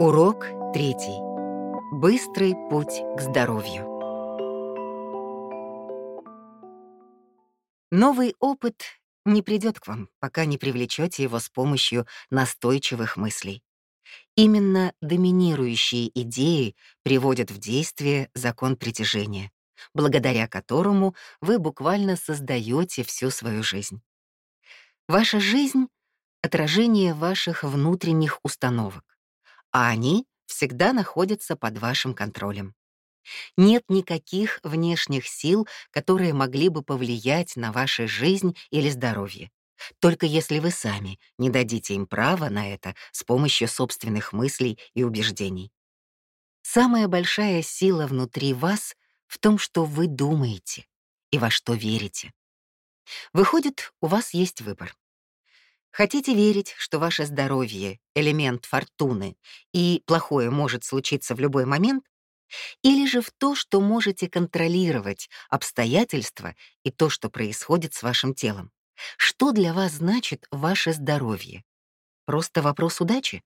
Урок третий. Быстрый путь к здоровью. Новый опыт не придет к вам, пока не привлечете его с помощью настойчивых мыслей. Именно доминирующие идеи приводят в действие закон притяжения, благодаря которому вы буквально создаете всю свою жизнь. Ваша жизнь — отражение ваших внутренних установок а они всегда находятся под вашим контролем. Нет никаких внешних сил, которые могли бы повлиять на вашу жизнь или здоровье. Только если вы сами не дадите им права на это с помощью собственных мыслей и убеждений. Самая большая сила внутри вас в том, что вы думаете и во что верите. Выходит, у вас есть выбор. Хотите верить, что ваше здоровье — элемент фортуны, и плохое может случиться в любой момент? Или же в то, что можете контролировать обстоятельства и то, что происходит с вашим телом? Что для вас значит ваше здоровье? Просто вопрос удачи?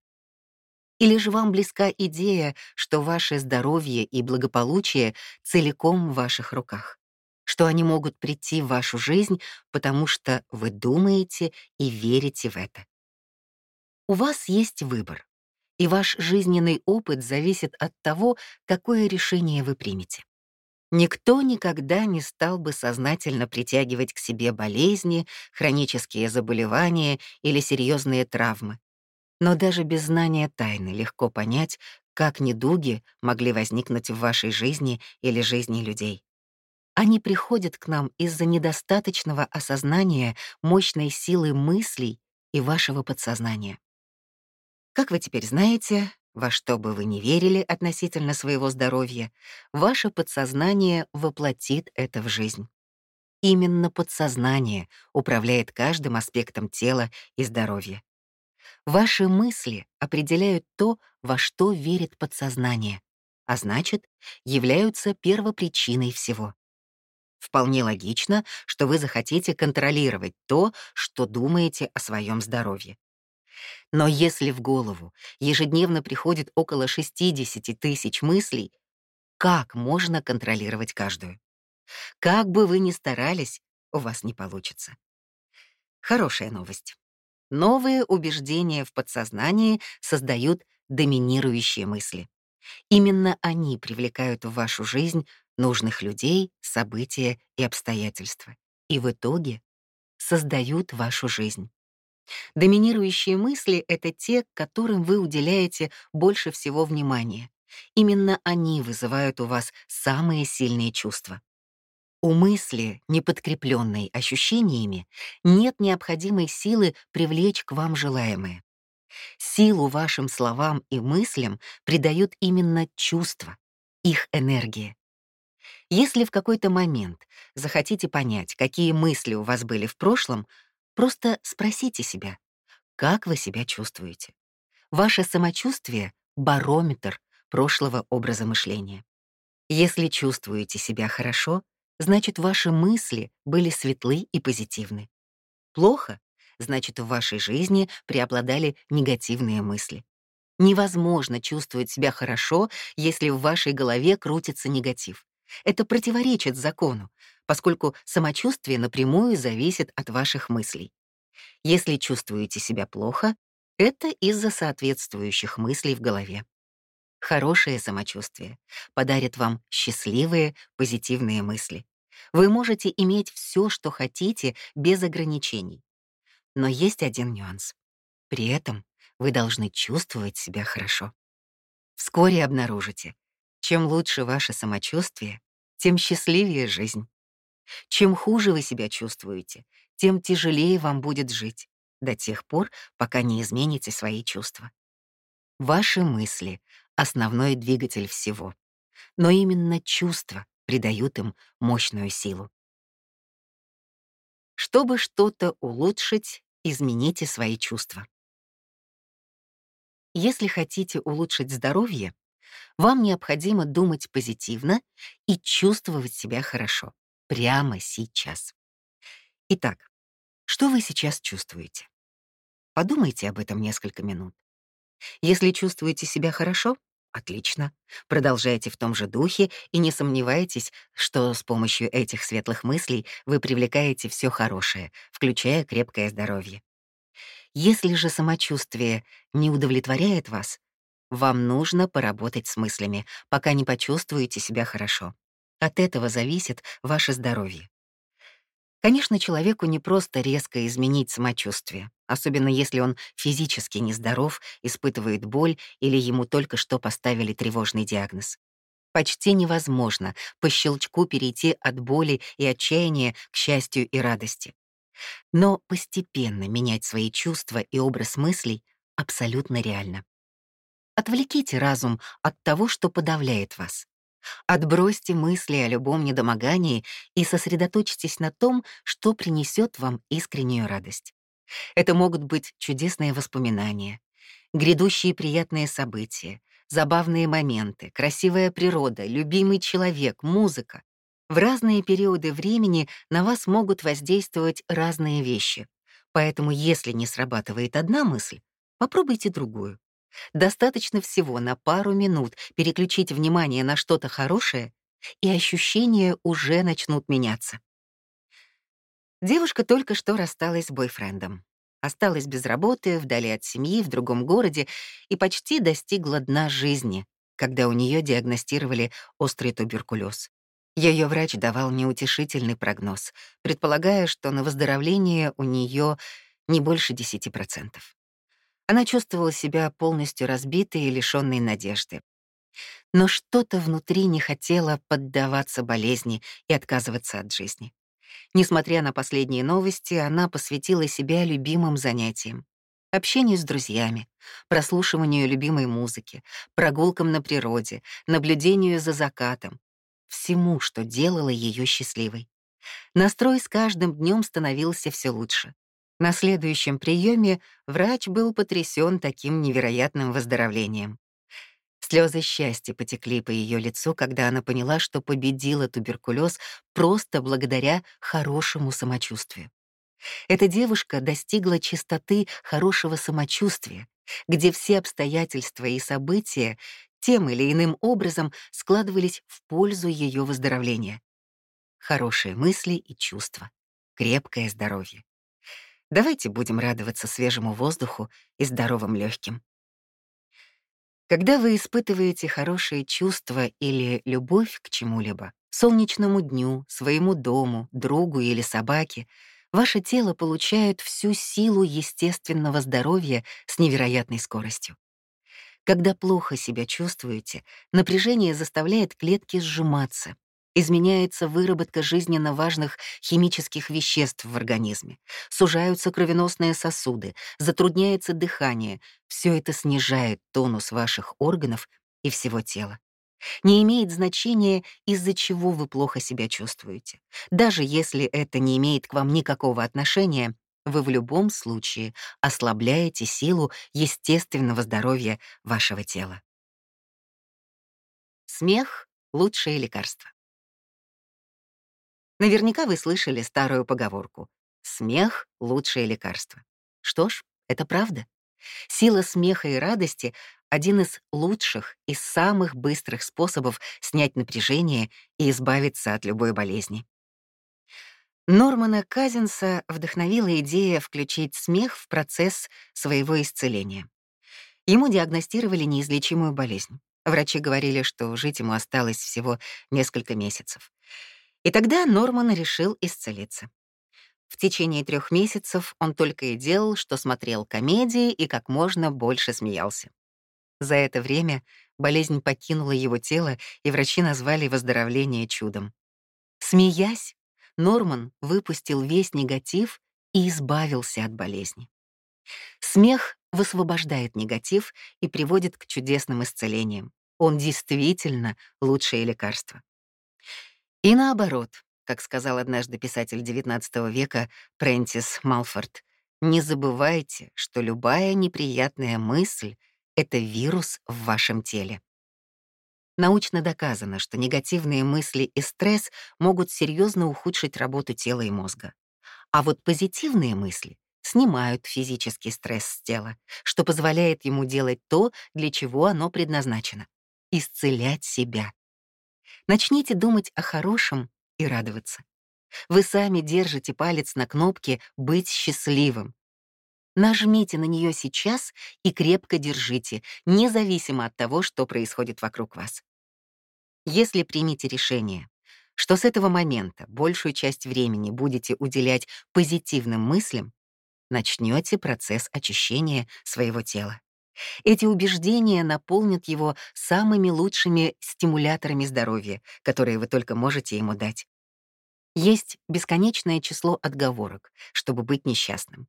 Или же вам близка идея, что ваше здоровье и благополучие целиком в ваших руках? Что они могут прийти в вашу жизнь, потому что вы думаете и верите в это. У вас есть выбор, и ваш жизненный опыт зависит от того, какое решение вы примете. Никто никогда не стал бы сознательно притягивать к себе болезни, хронические заболевания или серьезные травмы. Но даже без знания тайны легко понять, как недуги могли возникнуть в вашей жизни или жизни людей. Они приходят к нам из-за недостаточного осознания мощной силы мыслей и вашего подсознания. Как вы теперь знаете, во что бы вы ни верили относительно своего здоровья, ваше подсознание воплотит это в жизнь. Именно подсознание управляет каждым аспектом тела и здоровья. Ваши мысли определяют то, во что верит подсознание, а значит, являются первопричиной всего. Вполне логично, что вы захотите контролировать то, что думаете о своем здоровье. Но если в голову ежедневно приходит около 60 тысяч мыслей, как можно контролировать каждую? Как бы вы ни старались, у вас не получится. Хорошая новость. Новые убеждения в подсознании создают доминирующие мысли. Именно они привлекают в вашу жизнь нужных людей, события и обстоятельства. И в итоге создают вашу жизнь. Доминирующие мысли — это те, которым вы уделяете больше всего внимания. Именно они вызывают у вас самые сильные чувства. У мысли, не подкрепленной ощущениями, нет необходимой силы привлечь к вам желаемое. Силу вашим словам и мыслям придают именно чувства, их энергия. Если в какой-то момент захотите понять, какие мысли у вас были в прошлом, просто спросите себя, как вы себя чувствуете. Ваше самочувствие — барометр прошлого образа мышления. Если чувствуете себя хорошо, значит, ваши мысли были светлы и позитивны. Плохо — значит, в вашей жизни преобладали негативные мысли. Невозможно чувствовать себя хорошо, если в вашей голове крутится негатив. Это противоречит закону, поскольку самочувствие напрямую зависит от ваших мыслей. Если чувствуете себя плохо, это из-за соответствующих мыслей в голове. Хорошее самочувствие подарит вам счастливые, позитивные мысли. Вы можете иметь все, что хотите, без ограничений. Но есть один нюанс. При этом вы должны чувствовать себя хорошо. Вскоре обнаружите, чем лучше ваше самочувствие, тем счастливее жизнь. Чем хуже вы себя чувствуете, тем тяжелее вам будет жить, до тех пор, пока не измените свои чувства. Ваши мысли — основной двигатель всего, но именно чувства придают им мощную силу. Чтобы что-то улучшить, измените свои чувства. Если хотите улучшить здоровье, вам необходимо думать позитивно и чувствовать себя хорошо прямо сейчас. Итак, что вы сейчас чувствуете? Подумайте об этом несколько минут. Если чувствуете себя хорошо, отлично. Продолжайте в том же духе и не сомневайтесь, что с помощью этих светлых мыслей вы привлекаете все хорошее, включая крепкое здоровье. Если же самочувствие не удовлетворяет вас, вам нужно поработать с мыслями, пока не почувствуете себя хорошо. От этого зависит ваше здоровье. Конечно, человеку не просто резко изменить самочувствие, особенно если он физически нездоров, испытывает боль или ему только что поставили тревожный диагноз. Почти невозможно по щелчку перейти от боли и отчаяния к счастью и радости. Но постепенно менять свои чувства и образ мыслей абсолютно реально. Отвлеките разум от того, что подавляет вас. Отбросьте мысли о любом недомогании и сосредоточьтесь на том, что принесет вам искреннюю радость. Это могут быть чудесные воспоминания, грядущие приятные события, забавные моменты, красивая природа, любимый человек, музыка. В разные периоды времени на вас могут воздействовать разные вещи. Поэтому если не срабатывает одна мысль, попробуйте другую. Достаточно всего на пару минут переключить внимание на что-то хорошее, и ощущения уже начнут меняться. Девушка только что рассталась с бойфрендом. Осталась без работы, вдали от семьи, в другом городе и почти достигла дна жизни, когда у нее диагностировали острый туберкулез. Ее врач давал неутешительный прогноз, предполагая, что на выздоровление у нее не больше 10%. Она чувствовала себя полностью разбитой и лишённой надежды. Но что-то внутри не хотело поддаваться болезни и отказываться от жизни. Несмотря на последние новости, она посвятила себя любимым занятиям. Общению с друзьями, прослушиванию любимой музыки, прогулкам на природе, наблюдению за закатом. Всему, что делало ее счастливой. Настрой с каждым днем становился все лучше. На следующем приеме врач был потрясен таким невероятным выздоровлением. Слезы счастья потекли по ее лицу, когда она поняла, что победила туберкулез просто благодаря хорошему самочувствию. Эта девушка достигла чистоты хорошего самочувствия, где все обстоятельства и события тем или иным образом складывались в пользу ее выздоровления. Хорошие мысли и чувства, крепкое здоровье. Давайте будем радоваться свежему воздуху и здоровым легким. Когда вы испытываете хорошие чувства или любовь к чему-либо, солнечному дню, своему дому, другу или собаке, ваше тело получает всю силу естественного здоровья с невероятной скоростью. Когда плохо себя чувствуете, напряжение заставляет клетки сжиматься, изменяется выработка жизненно важных химических веществ в организме, сужаются кровеносные сосуды, затрудняется дыхание. Все это снижает тонус ваших органов и всего тела. Не имеет значения, из-за чего вы плохо себя чувствуете. Даже если это не имеет к вам никакого отношения, вы в любом случае ослабляете силу естественного здоровья вашего тела. Смех — лучшее лекарство. Наверняка вы слышали старую поговорку «Смех — лучшее лекарство». Что ж, это правда. Сила смеха и радости — один из лучших и самых быстрых способов снять напряжение и избавиться от любой болезни. Нормана Казинса вдохновила идея включить смех в процесс своего исцеления. Ему диагностировали неизлечимую болезнь. Врачи говорили, что жить ему осталось всего несколько месяцев. И тогда Норман решил исцелиться. В течение трех месяцев он только и делал, что смотрел комедии и как можно больше смеялся. За это время болезнь покинула его тело, и врачи назвали выздоровление чудом. Смеясь, Норман выпустил весь негатив и избавился от болезни. Смех высвобождает негатив и приводит к чудесным исцелениям. Он действительно лучшее лекарство. И наоборот, как сказал однажды писатель XIX века Прентис Малфорд, не забывайте, что любая неприятная мысль — это вирус в вашем теле. Научно доказано, что негативные мысли и стресс могут серьезно ухудшить работу тела и мозга. А вот позитивные мысли снимают физический стресс с тела, что позволяет ему делать то, для чего оно предназначено — исцелять себя. Начните думать о хорошем и радоваться. Вы сами держите палец на кнопке «Быть счастливым». Нажмите на нее сейчас и крепко держите, независимо от того, что происходит вокруг вас. Если примите решение, что с этого момента большую часть времени будете уделять позитивным мыслям, начнете процесс очищения своего тела. Эти убеждения наполнят его самыми лучшими стимуляторами здоровья, которые вы только можете ему дать. Есть бесконечное число отговорок, чтобы быть несчастным.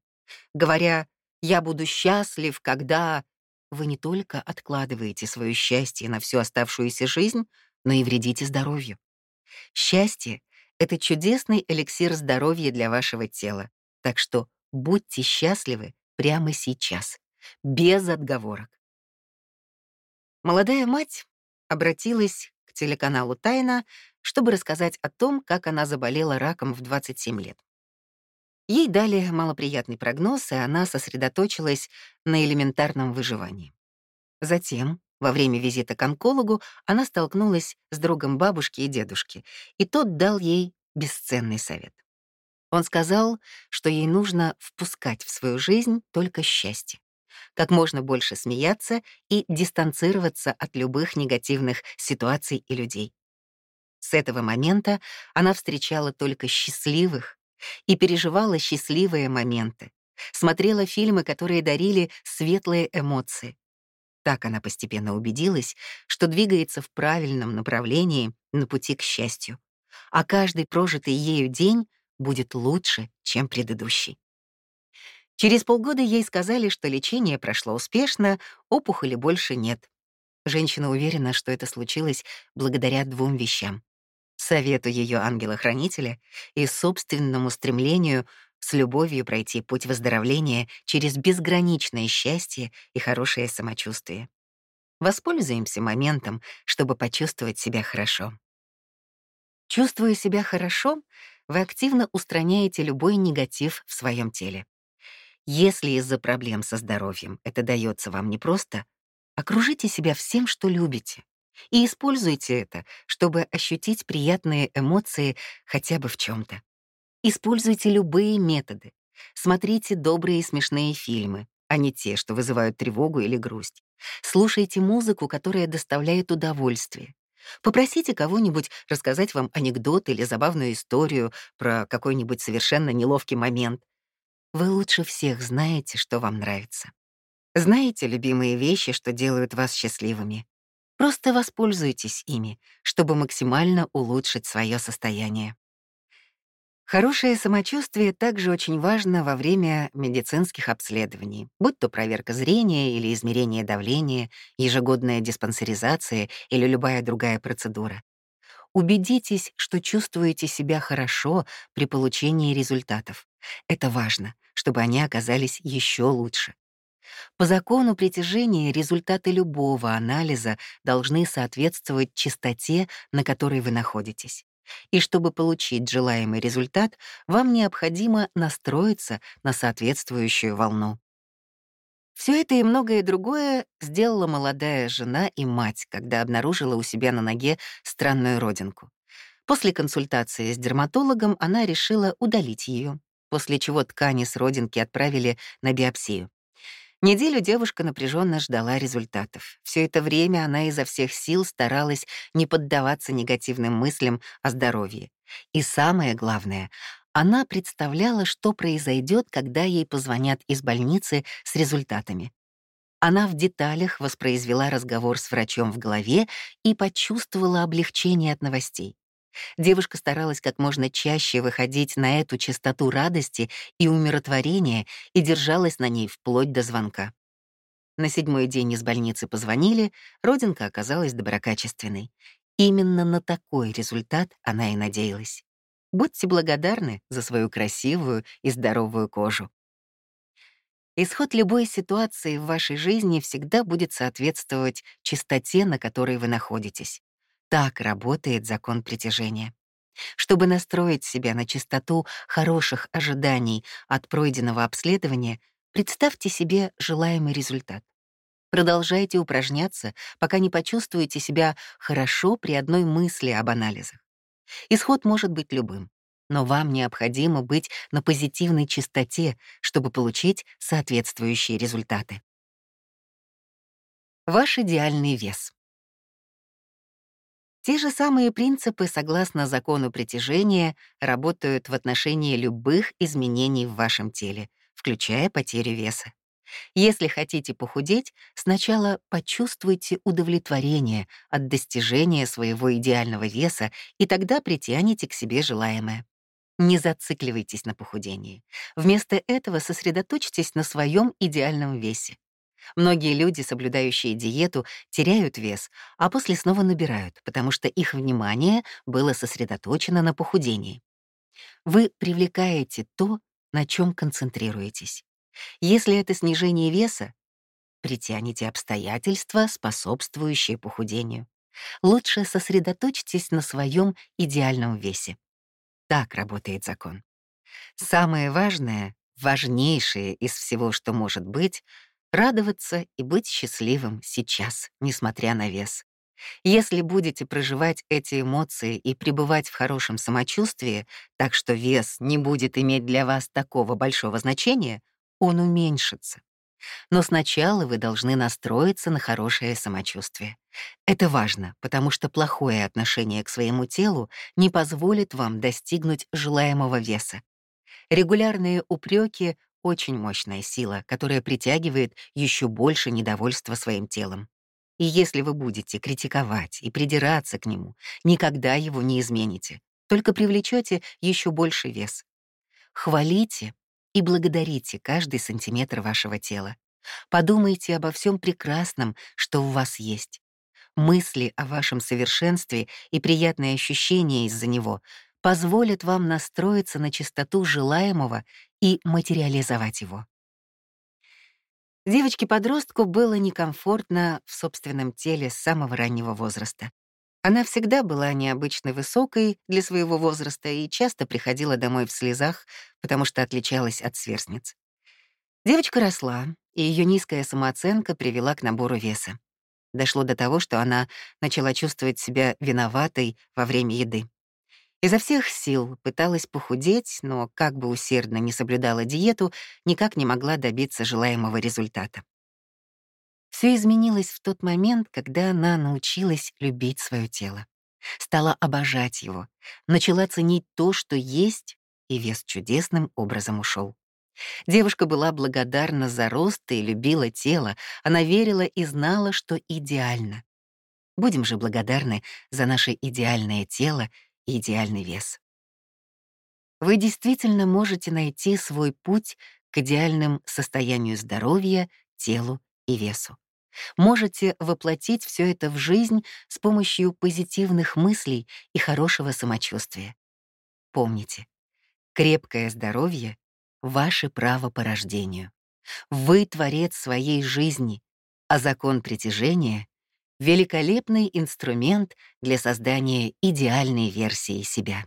Говоря «я буду счастлив, когда...» вы не только откладываете свое счастье на всю оставшуюся жизнь, но и вредите здоровью. Счастье — это чудесный эликсир здоровья для вашего тела, так что будьте счастливы прямо сейчас, без отговорок. Молодая мать обратилась к телеканалу «Тайна», чтобы рассказать о том, как она заболела раком в 27 лет. Ей дали малоприятный прогноз, и она сосредоточилась на элементарном выживании. Затем во время визита к онкологу она столкнулась с другом бабушки и дедушки, и тот дал ей бесценный совет. Он сказал, что ей нужно впускать в свою жизнь только счастье, как можно больше смеяться и дистанцироваться от любых негативных ситуаций и людей. С этого момента она встречала только счастливых и переживала счастливые моменты, смотрела фильмы, которые дарили светлые эмоции, так она постепенно убедилась, что двигается в правильном направлении на пути к счастью, а каждый прожитый ею день будет лучше, чем предыдущий. Через полгода ей сказали, что лечение прошло успешно, опухоли больше нет. Женщина уверена, что это случилось благодаря двум вещам. Совету ее ангела-хранителя и собственному стремлению с любовью пройти путь выздоровления через безграничное счастье и хорошее самочувствие. Воспользуемся моментом, чтобы почувствовать себя хорошо. Чувствуя себя хорошо, вы активно устраняете любой негатив в своем теле. Если из-за проблем со здоровьем это дается вам непросто, окружите себя всем, что любите, и используйте это, чтобы ощутить приятные эмоции хотя бы в чем то Используйте любые методы. Смотрите добрые и смешные фильмы, а не те, что вызывают тревогу или грусть. Слушайте музыку, которая доставляет удовольствие. Попросите кого-нибудь рассказать вам анекдот или забавную историю про какой-нибудь совершенно неловкий момент. Вы лучше всех знаете, что вам нравится. Знаете любимые вещи, что делают вас счастливыми. Просто воспользуйтесь ими, чтобы максимально улучшить свое состояние. Хорошее самочувствие также очень важно во время медицинских обследований, будь то проверка зрения или измерение давления, ежегодная диспансеризация или любая другая процедура. Убедитесь, что чувствуете себя хорошо при получении результатов. Это важно, чтобы они оказались еще лучше. По закону притяжения результаты любого анализа должны соответствовать частоте, на которой вы находитесь. И чтобы получить желаемый результат, вам необходимо настроиться на соответствующую волну. Все это и многое другое сделала молодая жена и мать, когда обнаружила у себя на ноге странную родинку. После консультации с дерматологом она решила удалить ее, после чего ткани с родинки отправили на биопсию. Неделю девушка напряженно ждала результатов. Все это время она изо всех сил старалась не поддаваться негативным мыслям о здоровье. И самое главное, она представляла, что произойдет, когда ей позвонят из больницы с результатами. Она в деталях воспроизвела разговор с врачом в голове и почувствовала облегчение от новостей. Девушка старалась как можно чаще выходить на эту частоту радости и умиротворения и держалась на ней вплоть до звонка. На седьмой день из больницы позвонили, родинка оказалась доброкачественной. Именно на такой результат она и надеялась. Будьте благодарны за свою красивую и здоровую кожу. Исход любой ситуации в вашей жизни всегда будет соответствовать частоте, на которой вы находитесь. Так работает закон притяжения. Чтобы настроить себя на частоту хороших ожиданий от пройденного обследования, представьте себе желаемый результат. Продолжайте упражняться, пока не почувствуете себя хорошо при одной мысли об анализах. Исход может быть любым, но вам необходимо быть на позитивной частоте, чтобы получить соответствующие результаты. Ваш идеальный вес. Те же самые принципы, согласно закону притяжения, работают в отношении любых изменений в вашем теле, включая потерю веса. Если хотите похудеть, сначала почувствуйте удовлетворение от достижения своего идеального веса, и тогда притянете к себе желаемое. Не зацикливайтесь на похудении. Вместо этого сосредоточьтесь на своем идеальном весе. Многие люди, соблюдающие диету, теряют вес, а после снова набирают, потому что их внимание было сосредоточено на похудении. Вы привлекаете то, на чем концентрируетесь. Если это снижение веса, притяните обстоятельства, способствующие похудению. Лучше сосредоточьтесь на своем идеальном весе. Так работает закон. Самое важное, важнейшее из всего, что может быть, радоваться и быть счастливым сейчас, несмотря на вес. Если будете проживать эти эмоции и пребывать в хорошем самочувствии, так что вес не будет иметь для вас такого большого значения, он уменьшится. Но сначала вы должны настроиться на хорошее самочувствие. Это важно, потому что плохое отношение к своему телу не позволит вам достигнуть желаемого веса. Регулярные упреки — очень мощная сила, которая притягивает еще больше недовольства своим телом. И если вы будете критиковать и придираться к нему, никогда его не измените, только привлечете еще больше вес. Хвалите и благодарите каждый сантиметр вашего тела. Подумайте обо всем прекрасном, что у вас есть. Мысли о вашем совершенстве и приятные ощущения из-за него позволят вам настроиться на чистоту желаемого и материализовать его. Девочке-подростку было некомфортно в собственном теле с самого раннего возраста. Она всегда была необычно высокой для своего возраста и часто приходила домой в слезах, потому что отличалась от сверстниц. Девочка росла, и ее низкая самооценка привела к набору веса. Дошло до того, что она начала чувствовать себя виноватой во время еды. Изо всех сил пыталась похудеть, но, как бы усердно не соблюдала диету, никак не могла добиться желаемого результата. Все изменилось в тот момент, когда она научилась любить свое тело. Стала обожать его, начала ценить то, что есть, и вес чудесным образом ушел. Девушка была благодарна за рост и любила тело, она верила и знала, что идеально. Будем же благодарны за наше идеальное тело и идеальный вес. Вы действительно можете найти свой путь к идеальному состоянию здоровья, телу и весу. Можете воплотить все это в жизнь с помощью позитивных мыслей и хорошего самочувствия. Помните, крепкое здоровье — ваше право по рождению. Вы творец своей жизни, а закон притяжения — великолепный инструмент для создания идеальной версии себя.